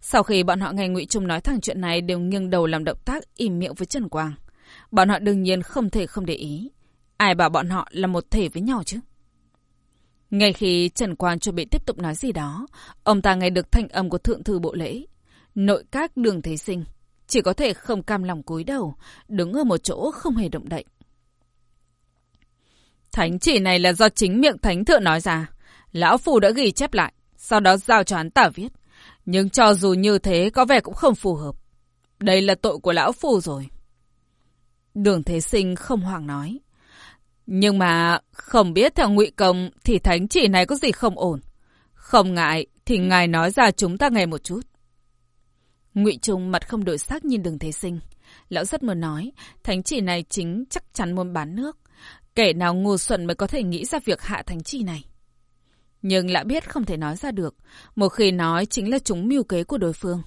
Sau khi bọn họ nghe Ngụy Trung nói thẳng chuyện này đều nghiêng đầu làm động tác im miệng với Trần Quang. Bọn họ đương nhiên không thể không để ý. Ai bảo bọn họ là một thể với nhau chứ? Ngay khi Trần Quang chuẩn bị tiếp tục nói gì đó, ông ta nghe được thanh âm của thượng thư bộ lễ. Nội các đường thế sinh chỉ có thể không cam lòng cúi đầu, đứng ở một chỗ không hề động đậy. Thánh chỉ này là do chính miệng thánh thượng nói ra. Lão Phù đã ghi chép lại, sau đó giao cho hắn tả viết. Nhưng cho dù như thế có vẻ cũng không phù hợp. Đây là tội của Lão Phù rồi. Đường Thế Sinh không hoàng nói. Nhưng mà không biết theo ngụy công thì thánh chỉ này có gì không ổn. Không ngại thì ngài nói ra chúng ta nghe một chút. Ngụy Trung mặt không đổi sắc nhìn đường thế sinh. Lão rất muốn nói, thánh chỉ này chính chắc chắn muốn bán nước. Kẻ nào ngu xuẩn mới có thể nghĩ ra việc hạ thánh chỉ này. Nhưng lão biết không thể nói ra được. Một khi nói chính là chúng mưu kế của đối phương.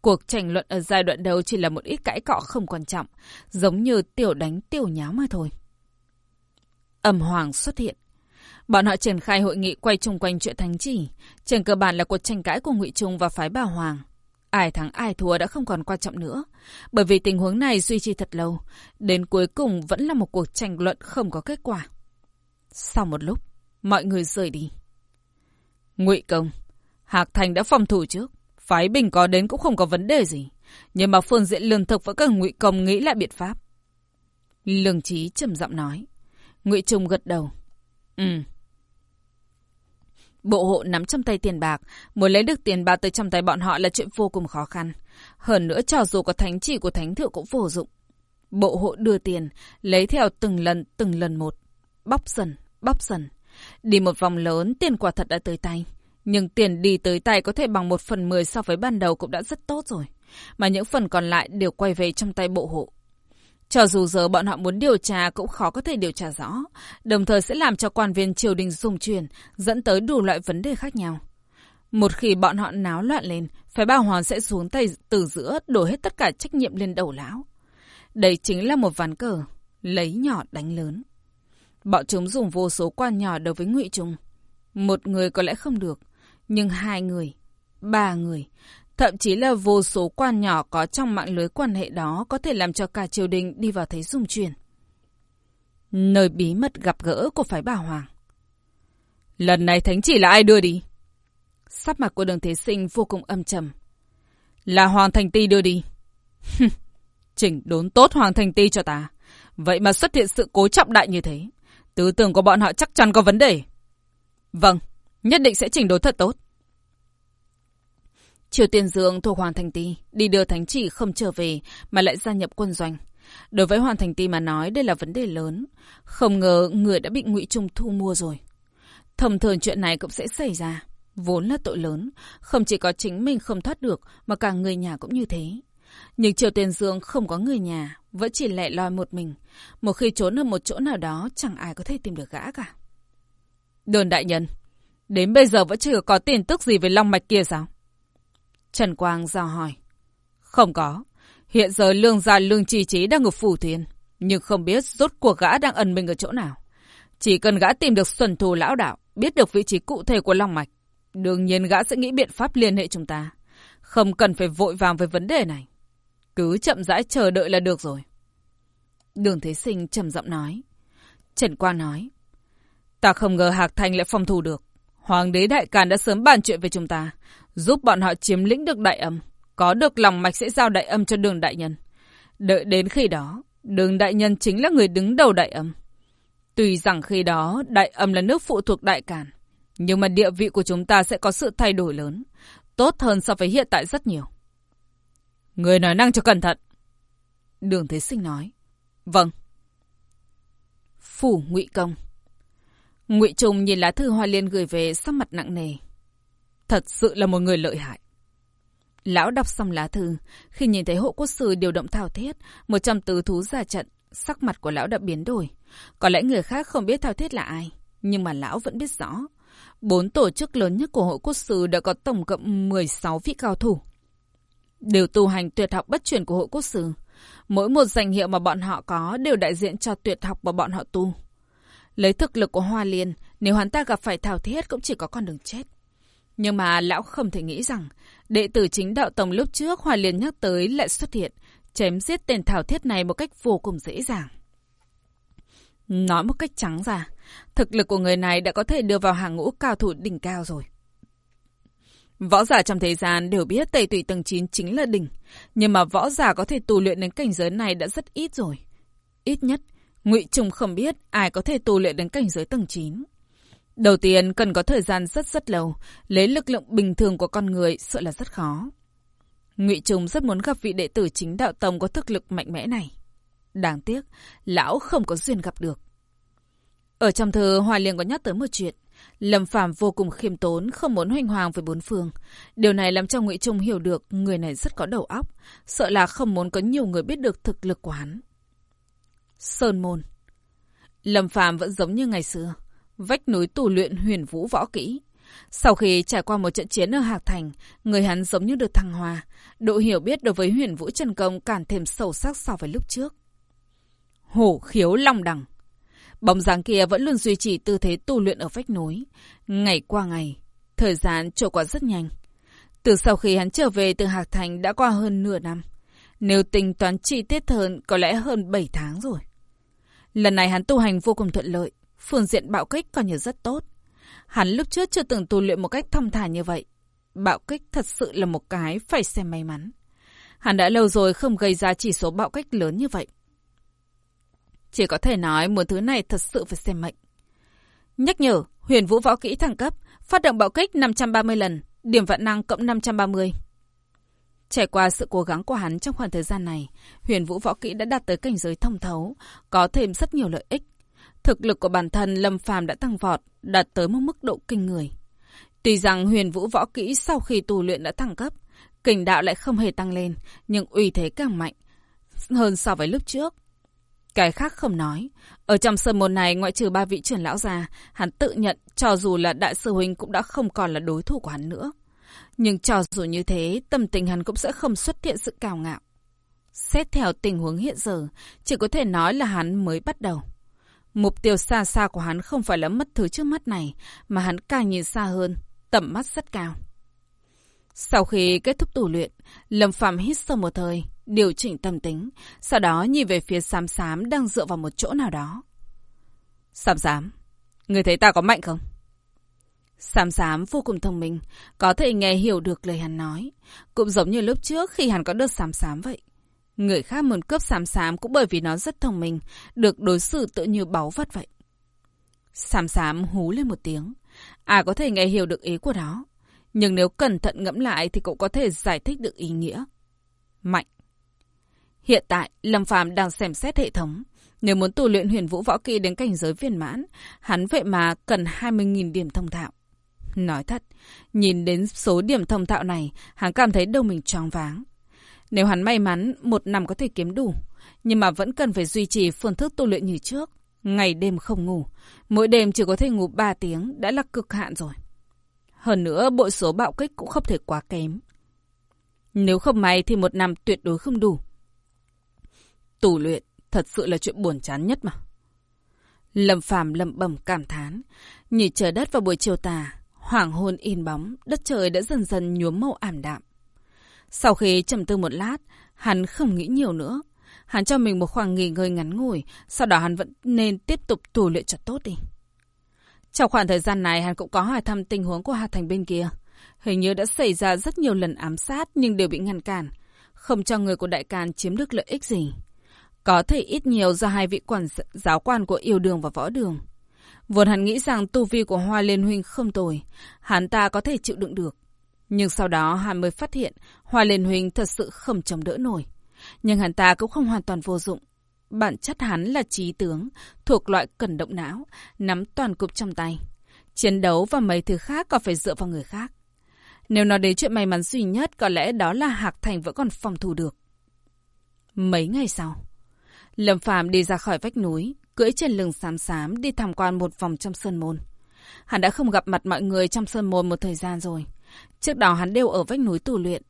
Cuộc tranh luận ở giai đoạn đầu chỉ là một ít cãi cọ không quan trọng, giống như tiểu đánh tiểu nháo mà thôi. Âm hoàng xuất hiện. Bọn họ triển khai hội nghị quay chung quanh chuyện thánh chỉ. Trên cơ bản là cuộc tranh cãi của Ngụy Trung và phái Bà Hoàng. Ai thắng ai thua đã không còn quan trọng nữa. Bởi vì tình huống này duy trì thật lâu. Đến cuối cùng vẫn là một cuộc tranh luận không có kết quả. Sau một lúc, mọi người rời đi. ngụy Công, Hạc Thành đã phòng thủ trước. Phái Bình có đến cũng không có vấn đề gì. Nhưng mà phương diện lương thực vẫn cần ngụy Công nghĩ lại biện pháp. Lương Trí trầm giọng nói ngụy Trung gật đầu. Ừ. Bộ hộ nắm trong tay tiền bạc, muốn lấy được tiền bạc tới trong tay bọn họ là chuyện vô cùng khó khăn. Hơn nữa cho dù có thánh chỉ của thánh thượng cũng vô dụng. Bộ hộ đưa tiền, lấy theo từng lần, từng lần một. Bóc dần, bóc dần. Đi một vòng lớn, tiền quả thật đã tới tay. Nhưng tiền đi tới tay có thể bằng một phần mười so với ban đầu cũng đã rất tốt rồi. Mà những phần còn lại đều quay về trong tay bộ hộ. Cho dù giờ bọn họ muốn điều tra cũng khó có thể điều tra rõ, đồng thời sẽ làm cho quan viên triều đình dùng truyền, dẫn tới đủ loại vấn đề khác nhau. Một khi bọn họ náo loạn lên, phải bao hoàng sẽ xuống tay từ giữa đổ hết tất cả trách nhiệm lên đầu lão. Đây chính là một ván cờ, lấy nhỏ đánh lớn. Bọn chúng dùng vô số quan nhỏ đối với ngụy Trung. Một người có lẽ không được, nhưng hai người, ba người, thậm chí là vô số quan nhỏ có trong mạng lưới quan hệ đó có thể làm cho cả triều đình đi vào thấy dung chuyển. Nơi bí mật gặp gỡ của phái bà Hoàng. Lần này thánh chỉ là ai đưa đi? sắp mặt của đường thế sinh vô cùng âm trầm. Là Hoàng Thành Ti đưa đi. Chỉnh đốn tốt Hoàng Thành Ti cho ta. Vậy mà xuất hiện sự cố trọng đại như thế. Tư tưởng của bọn họ chắc chắn có vấn đề. Vâng, nhất định sẽ chỉnh đốn thật tốt. Triều Tiên Dương thuộc Hoàng Thành Ti, đi đưa thánh chỉ không trở về mà lại gia nhập quân doanh. Đối với Hoàng Thành Ti mà nói đây là vấn đề lớn. Không ngờ người đã bị ngụy Trung thu mua rồi. Thầm thường chuyện này cũng sẽ xảy ra. Vốn là tội lớn, không chỉ có chính mình không thoát được mà cả người nhà cũng như thế. Nhưng Triều Tiên Dương không có người nhà, vẫn chỉ lẻ loi một mình. Một khi trốn ở một chỗ nào đó chẳng ai có thể tìm được gã cả. Đơn đại nhân, đến bây giờ vẫn chưa có tin tức gì về Long Mạch kia sao? Trần Quang giao hỏi. Không có. Hiện giờ lương gia lương trì trí đang ở phủ thiên. Nhưng không biết rốt cuộc gã đang ẩn mình ở chỗ nào. Chỉ cần gã tìm được xuân thù lão đạo, biết được vị trí cụ thể của Long Mạch. Đương nhiên gã sẽ nghĩ biện pháp liên hệ chúng ta. Không cần phải vội vàng với vấn đề này. Cứ chậm rãi chờ đợi là được rồi. Đường Thế Sinh trầm giọng nói. Trần Quang nói. Ta không ngờ Hạc Thành lại phòng thủ được. Hoàng đế Đại Càn đã sớm bàn chuyện với chúng ta. Giúp bọn họ chiếm lĩnh được đại âm. Có được lòng mạch sẽ giao đại âm cho đường đại nhân. Đợi đến khi đó, đường đại nhân chính là người đứng đầu đại âm. Tuy rằng khi đó đại âm là nước phụ thuộc đại càn. Nhưng mà địa vị của chúng ta sẽ có sự thay đổi lớn. Tốt hơn so với hiện tại rất nhiều. Người nói năng cho cẩn thận. Đường Thế Sinh nói. Vâng. Phủ ngụy Công. Ngụy Trung nhìn lá thư Hoa Liên gửi về sắc mặt nặng nề. Thật sự là một người lợi hại. Lão đọc xong lá thư, khi nhìn thấy hộ quốc sư điều động thao thiết, một trăm tứ thú ra trận, sắc mặt của lão đã biến đổi. Có lẽ người khác không biết thao thiết là ai, nhưng mà lão vẫn biết rõ. Bốn tổ chức lớn nhất của hội quốc sư đã có tổng cộng 16 vị cao thủ. Đều tu hành tuyệt học bất chuyển của hội quốc sư. Mỗi một danh hiệu mà bọn họ có đều đại diện cho tuyệt học mà bọn họ tu. Lấy thực lực của Hoa Liên, nếu hắn ta gặp phải thảo thiết cũng chỉ có con đường chết. Nhưng mà lão không thể nghĩ rằng đệ tử chính đạo tổng lúc trước Hoa Liên nhắc tới lại xuất hiện, chém giết tên thảo thiết này một cách vô cùng dễ dàng. Nói một cách trắng ra, thực lực của người này đã có thể đưa vào hàng ngũ cao thủ đỉnh cao rồi. Võ giả trong thế gian đều biết Tây tùy tầng 9 chính là đỉnh, nhưng mà võ giả có thể tu luyện đến cảnh giới này đã rất ít rồi. Ít nhất, Ngụy Trùng không biết ai có thể tu luyện đến cảnh giới tầng 9. Đầu tiên cần có thời gian rất rất lâu, lấy lực lượng bình thường của con người sợ là rất khó. Ngụy Trùng rất muốn gặp vị đệ tử chính đạo tông có thực lực mạnh mẽ này. Đáng tiếc, lão không có duyên gặp được. Ở trong thư Hoa Liên có nhắc tới một chuyện. Lâm Phàm vô cùng khiêm tốn, không muốn hoành hoàng với bốn phương. Điều này làm cho Ngụy Trung hiểu được người này rất có đầu óc, sợ là không muốn có nhiều người biết được thực lực của hắn. Sơn Môn Lâm Phàm vẫn giống như ngày xưa, vách núi tù luyện huyền vũ võ kỹ. Sau khi trải qua một trận chiến ở Hạc Thành, người hắn giống như được thăng hoa, độ hiểu biết đối với huyền vũ Trần Công càng thêm sâu sắc so với lúc trước. Hổ khiếu long đằng Bóng dáng kia vẫn luôn duy trì tư thế tu luyện ở vách núi. Ngày qua ngày, thời gian trôi qua rất nhanh. Từ sau khi hắn trở về từ Hạc Thành đã qua hơn nửa năm. Nếu tính toán chi tiết hơn, có lẽ hơn 7 tháng rồi. Lần này hắn tu hành vô cùng thuận lợi, phương diện bạo kích còn như rất tốt. Hắn lúc trước chưa từng tu luyện một cách thông thả như vậy. Bạo kích thật sự là một cái phải xem may mắn. Hắn đã lâu rồi không gây ra chỉ số bạo kích lớn như vậy. Chỉ có thể nói một thứ này thật sự phải xem mệnh. Nhắc nhở, huyền vũ võ kỹ thăng cấp, phát động bạo kích 530 lần, điểm vận năng cộng 530. Trải qua sự cố gắng của hắn trong khoảng thời gian này, huyền vũ võ kỹ đã đạt tới cảnh giới thông thấu, có thêm rất nhiều lợi ích. Thực lực của bản thân Lâm Phàm đã tăng vọt, đạt tới một mức độ kinh người. Tuy rằng huyền vũ võ kỹ sau khi tu luyện đã thăng cấp, kình đạo lại không hề tăng lên, nhưng uy thế càng mạnh hơn so với lúc trước. Cái khác không nói. Ở trong sơn môn này, ngoại trừ ba vị trưởng lão già, hắn tự nhận cho dù là đại sư huynh cũng đã không còn là đối thủ của hắn nữa. Nhưng cho dù như thế, tâm tình hắn cũng sẽ không xuất hiện sự cao ngạo. Xét theo tình huống hiện giờ, chỉ có thể nói là hắn mới bắt đầu. Mục tiêu xa xa của hắn không phải là mất thứ trước mắt này, mà hắn càng nhìn xa hơn, tầm mắt rất cao. Sau khi kết thúc tủ luyện, Lâm Phạm hít sâu một thời, điều chỉnh tâm tính, sau đó nhìn về phía xám xám đang dựa vào một chỗ nào đó. Xám xám, người thấy ta có mạnh không? Sám sám vô cùng thông minh, có thể nghe hiểu được lời hắn nói. Cũng giống như lúc trước khi hắn có được sám sám vậy. Người khác muốn cướp sám sám cũng bởi vì nó rất thông minh, được đối xử tự như báu vật vậy. Sám sám hú lên một tiếng. À có thể nghe hiểu được ý của nó. Nhưng nếu cẩn thận ngẫm lại thì cũng có thể giải thích được ý nghĩa. Mạnh. Hiện tại, Lâm Phàm đang xem xét hệ thống. Nếu muốn tu luyện huyền vũ võ kỳ đến cảnh giới viên mãn, hắn vậy mà cần 20.000 điểm thông thạo. Nói thật, nhìn đến số điểm thông thạo này, hắn cảm thấy đầu mình tròn váng. Nếu hắn may mắn, một năm có thể kiếm đủ, nhưng mà vẫn cần phải duy trì phương thức tu luyện như trước. Ngày đêm không ngủ, mỗi đêm chỉ có thể ngủ 3 tiếng đã là cực hạn rồi. Hơn nữa, bộ số bạo kích cũng không thể quá kém. Nếu không may thì một năm tuyệt đối không đủ. Tù luyện thật sự là chuyện buồn chán nhất mà. Lâm phàm lầm bầm cảm thán. Nhìn trời đất vào buổi chiều tà, hoàng hôn in bóng, đất trời đã dần dần nhuốm màu ảm đạm. Sau khi trầm tư một lát, hắn không nghĩ nhiều nữa. Hắn cho mình một khoảng nghỉ ngơi ngắn ngủi, sau đó hắn vẫn nên tiếp tục tù luyện cho tốt đi. Trong khoảng thời gian này, hắn cũng có hỏi thăm tình huống của Hà Thành bên kia. Hình như đã xảy ra rất nhiều lần ám sát nhưng đều bị ngăn cản, không cho người của Đại Càn chiếm được lợi ích gì. Có thể ít nhiều do hai vị quản giáo quan của yêu đường và võ đường. Vốn hắn nghĩ rằng tu vi của Hoa Liên Huynh không tồi, hắn ta có thể chịu đựng được. Nhưng sau đó hắn mới phát hiện Hoa Liên Huynh thật sự không chống đỡ nổi. Nhưng hắn ta cũng không hoàn toàn vô dụng. Bản chất hắn là trí tướng, thuộc loại cần động não, nắm toàn cục trong tay. Chiến đấu và mấy thứ khác còn phải dựa vào người khác. Nếu nói đến chuyện may mắn duy nhất, có lẽ đó là Hạc Thành vẫn còn phòng thủ được. Mấy ngày sau, Lâm Phàm đi ra khỏi vách núi, cưỡi trên lưng xám xám đi tham quan một vòng trong sơn môn. Hắn đã không gặp mặt mọi người trong sơn môn một thời gian rồi. Trước đó hắn đều ở vách núi tù luyện.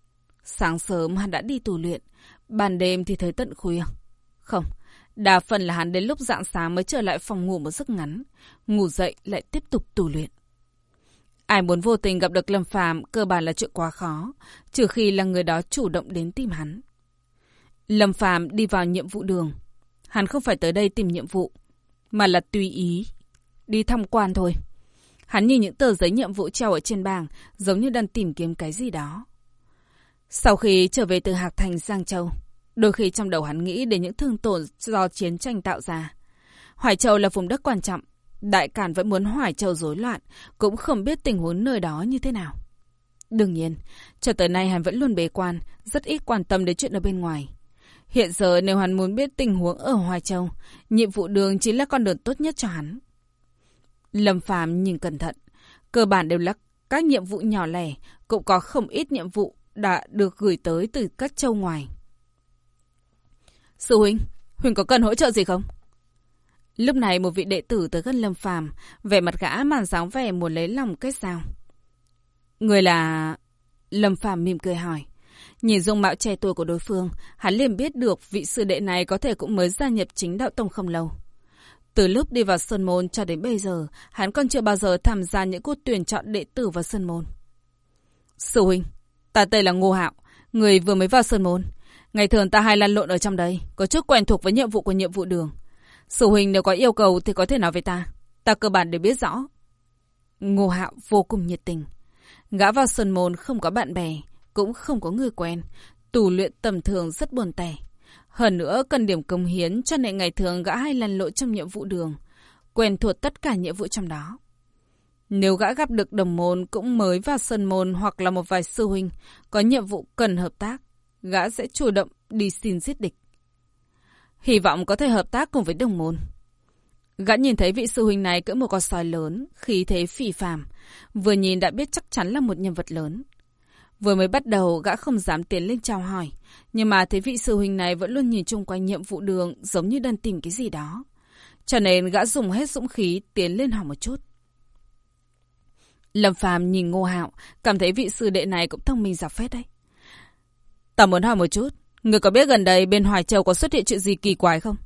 Sáng sớm hắn đã đi tù luyện, ban đêm thì thấy tận khuya. Không, đa phần là hắn đến lúc dạng sáng mới trở lại phòng ngủ một giấc ngắn, ngủ dậy lại tiếp tục tù luyện. Ai muốn vô tình gặp được Lâm Phàm cơ bản là chuyện quá khó, trừ khi là người đó chủ động đến tìm hắn. Lâm Phàm đi vào nhiệm vụ đường. Hắn không phải tới đây tìm nhiệm vụ, mà là tùy ý, đi tham quan thôi. Hắn nhìn những tờ giấy nhiệm vụ treo ở trên bảng, giống như đang tìm kiếm cái gì đó. Sau khi trở về từ Hạc Thành Giang Châu, đôi khi trong đầu hắn nghĩ đến những thương tổn do chiến tranh tạo ra. Hoài Châu là vùng đất quan trọng, Đại Cản vẫn muốn Hoài Châu rối loạn, cũng không biết tình huống nơi đó như thế nào. Đương nhiên, cho tới nay hắn vẫn luôn bế quan, rất ít quan tâm đến chuyện ở bên ngoài. Hiện giờ nếu hắn muốn biết tình huống ở Hoài Châu, nhiệm vụ đường chính là con đường tốt nhất cho hắn. Lâm Phàm nhìn cẩn thận, cơ bản đều là các nhiệm vụ nhỏ lẻ, cũng có không ít nhiệm vụ đã được gửi tới từ các châu ngoài. Sư huynh, huynh có cần hỗ trợ gì không? Lúc này một vị đệ tử tới gần Lâm Phàm, vẻ mặt gã màn dáng vẻ muốn lấy lòng kết giao. Người là... Lâm Phàm mỉm cười hỏi. Nhìn dung mạo trẻ tuổi của đối phương, hắn liền biết được vị sư đệ này có thể cũng mới gia nhập chính đạo tông không lâu. Từ lúc đi vào Sơn Môn cho đến bây giờ, hắn còn chưa bao giờ tham gia những cuộc tuyển chọn đệ tử vào Sơn Môn. Sư huynh, ta tên là Ngô Hạo, người vừa mới vào Sơn Môn. Ngày thường ta hay lăn lộn ở trong đây, có chút quen thuộc với nhiệm vụ của nhiệm vụ đường. Sư huynh nếu có yêu cầu thì có thể nói với ta, ta cơ bản đều biết rõ. Ngô Hạo vô cùng nhiệt tình. Gã vào Sơn Môn không có bạn bè, cũng không có người quen, tù luyện tầm thường rất buồn tẻ. Hơn nữa cần điểm công hiến cho nên ngày thường gã hay lăn lộn trong nhiệm vụ đường, quen thuộc tất cả nhiệm vụ trong đó. Nếu gã gặp được đồng môn cũng mới vào sân môn hoặc là một vài sư huynh có nhiệm vụ cần hợp tác, gã sẽ chủ động đi xin giết địch. Hy vọng có thể hợp tác cùng với đồng môn. Gã nhìn thấy vị sư huynh này cỡ một con sói lớn, khí thế phì phàm, vừa nhìn đã biết chắc chắn là một nhân vật lớn. Vừa mới bắt đầu, gã không dám tiến lên chào hỏi. Nhưng mà thấy vị sư huynh này vẫn luôn nhìn chung quanh nhiệm vụ đường giống như đang tìm cái gì đó. Cho nên gã dùng hết dũng khí tiến lên hỏi một chút. Lâm Phàm nhìn Ngô Hạo, cảm thấy vị sư đệ này cũng thông minh dọc phết đấy. Ta muốn hỏi một chút, người có biết gần đây bên Hoài Châu có xuất hiện chuyện gì kỳ quái không?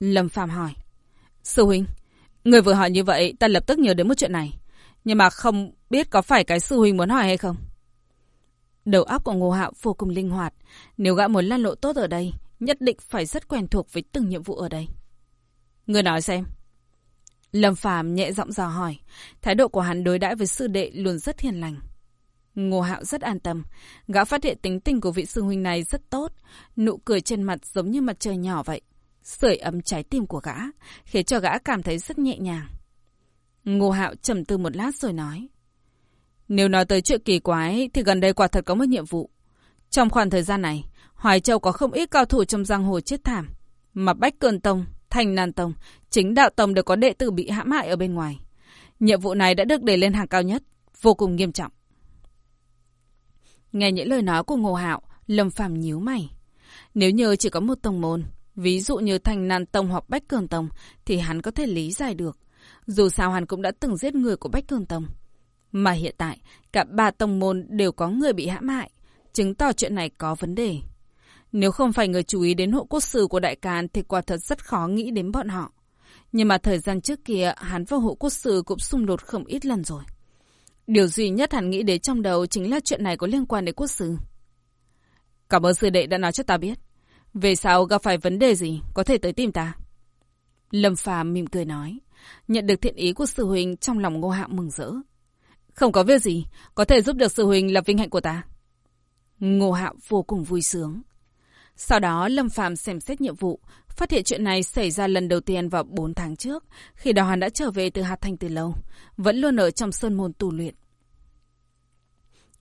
Lâm Phàm hỏi. Sư huynh, người vừa hỏi như vậy, ta lập tức nhớ đến một chuyện này. Nhưng mà không biết có phải cái sư huynh muốn hỏi hay không? Đầu óc của Ngô Hạo vô cùng linh hoạt. Nếu gã muốn lan lộ tốt ở đây, nhất định phải rất quen thuộc với từng nhiệm vụ ở đây. Người nói xem. Lâm Phàm nhẹ giọng dò hỏi. Thái độ của hắn đối đãi với sư đệ luôn rất hiền lành. Ngô Hạo rất an tâm. Gã phát hiện tính tình của vị sư huynh này rất tốt. Nụ cười trên mặt giống như mặt trời nhỏ vậy. Sưởi ấm trái tim của gã, khiến cho gã cảm thấy rất nhẹ nhàng. Ngô Hạo trầm tư một lát rồi nói. Nếu nói tới chuyện kỳ quái thì gần đây quả thật có một nhiệm vụ. Trong khoảng thời gian này, Hoài Châu có không ít cao thủ trong giang hồ chết thảm. Mà Bách Cơn Tông, Thành Nan Tông, chính Đạo Tông đều có đệ tử bị hãm hại ở bên ngoài. Nhiệm vụ này đã được để lên hàng cao nhất, vô cùng nghiêm trọng. Nghe những lời nói của Ngô Hạo, Lâm Phàm nhíu mày. Nếu như chỉ có một tông môn, ví dụ như Thành Nan Tông hoặc Bách Cường Tông, thì hắn có thể lý giải được. Dù sao hắn cũng đã từng giết người của Bách Cường Tông. Mà hiện tại, cả ba tông môn đều có người bị hãm hại, chứng tỏ chuyện này có vấn đề. Nếu không phải người chú ý đến hộ quốc sử của Đại Càn thì quả thật rất khó nghĩ đến bọn họ. Nhưng mà thời gian trước kia, hắn và hộ quốc sử cũng xung đột không ít lần rồi. Điều duy nhất hắn nghĩ đến trong đầu chính là chuyện này có liên quan đến quốc sư. Cảm ơn sư đệ đã nói cho ta biết. Về sau gặp phải vấn đề gì, có thể tới tìm ta. Lâm Phàm mỉm cười nói. Nhận được thiện ý của sư huynh trong lòng ngô hạo mừng rỡ. Không có việc gì, có thể giúp được sư huynh là vinh hạnh của ta. Ngô Hạo vô cùng vui sướng. Sau đó Lâm phạm xem xét nhiệm vụ, phát hiện chuyện này xảy ra lần đầu tiên vào 4 tháng trước, khi đó hắn đã trở về từ Hạt Thành từ lâu, vẫn luôn ở trong sơn môn tu luyện.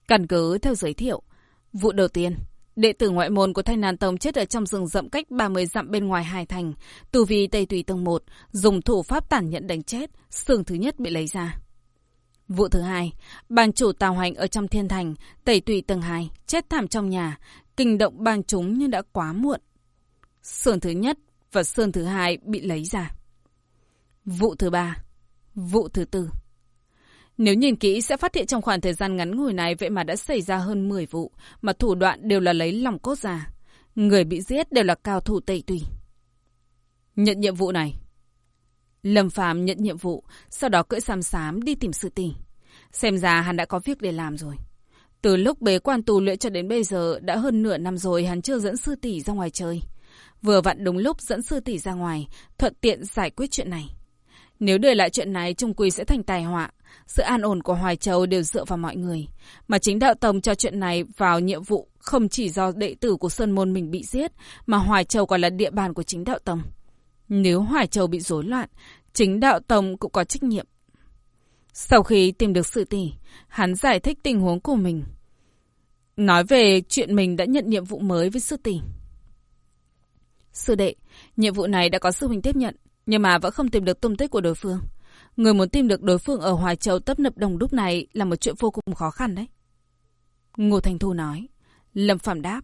Căn cứ theo giới thiệu, vụ đầu tiên, đệ tử ngoại môn của Thanh Nàn Tông chết ở trong rừng rậm cách 30 dặm bên ngoài Hải Thành, tu vi Tây Tùy Tông 1, dùng thủ pháp tản nhận đánh chết, xương thứ nhất bị lấy ra. Vụ thứ hai, bang chủ Tào Hoành ở trong thiên thành, tẩy tùy tầng hai, chết thảm trong nhà, kinh động bang chúng nhưng đã quá muộn. Sơn thứ nhất và sơn thứ hai bị lấy ra. Vụ thứ ba, vụ thứ tư. Nếu nhìn kỹ sẽ phát hiện trong khoảng thời gian ngắn ngủi này vậy mà đã xảy ra hơn 10 vụ, mà thủ đoạn đều là lấy lòng cốt ra. Người bị giết đều là cao thủ tẩy tùy. Nhận nhiệm vụ này, Lâm Phạm nhận nhiệm vụ, sau đó cưỡi xăm xám đi tìm sư tỷ. Xem ra hắn đã có việc để làm rồi. Từ lúc bế quan tù luyện cho đến bây giờ đã hơn nửa năm rồi hắn chưa dẫn sư tỷ ra ngoài chơi. Vừa vặn đúng lúc dẫn sư tỷ ra ngoài, thuận tiện giải quyết chuyện này. Nếu để lại chuyện này, trung quy sẽ thành tài họa. Sự an ổn của Hoài Châu đều dựa vào mọi người. Mà chính đạo tông cho chuyện này vào nhiệm vụ không chỉ do đệ tử của Sơn Môn mình bị giết, mà Hoài Châu còn là địa bàn của chính đạo tông. Nếu Hoài Châu bị rối loạn, chính đạo tông cũng có trách nhiệm. Sau khi tìm được sự tỷ, hắn giải thích tình huống của mình. Nói về chuyện mình đã nhận nhiệm vụ mới với sư tỷ. Sư đệ, nhiệm vụ này đã có sư huynh tiếp nhận, nhưng mà vẫn không tìm được tung tích của đối phương. Người muốn tìm được đối phương ở Hoài Châu tấp nập đồng đúc này là một chuyện vô cùng khó khăn đấy. Ngô Thành Thu nói. Lâm Phạm đáp.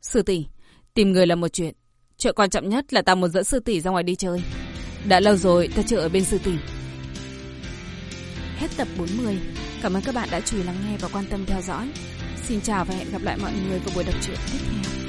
Sư tỷ, tìm người là một chuyện. Chuyện quan trọng nhất là ta muốn dẫn sư tỷ ra ngoài đi chơi. Đã lâu rồi ta chưa ở bên sư tỷ. Hết tập 40. Cảm ơn các bạn đã chú ý lắng nghe và quan tâm theo dõi. Xin chào và hẹn gặp lại mọi người vào buổi đọc truyện tiếp theo.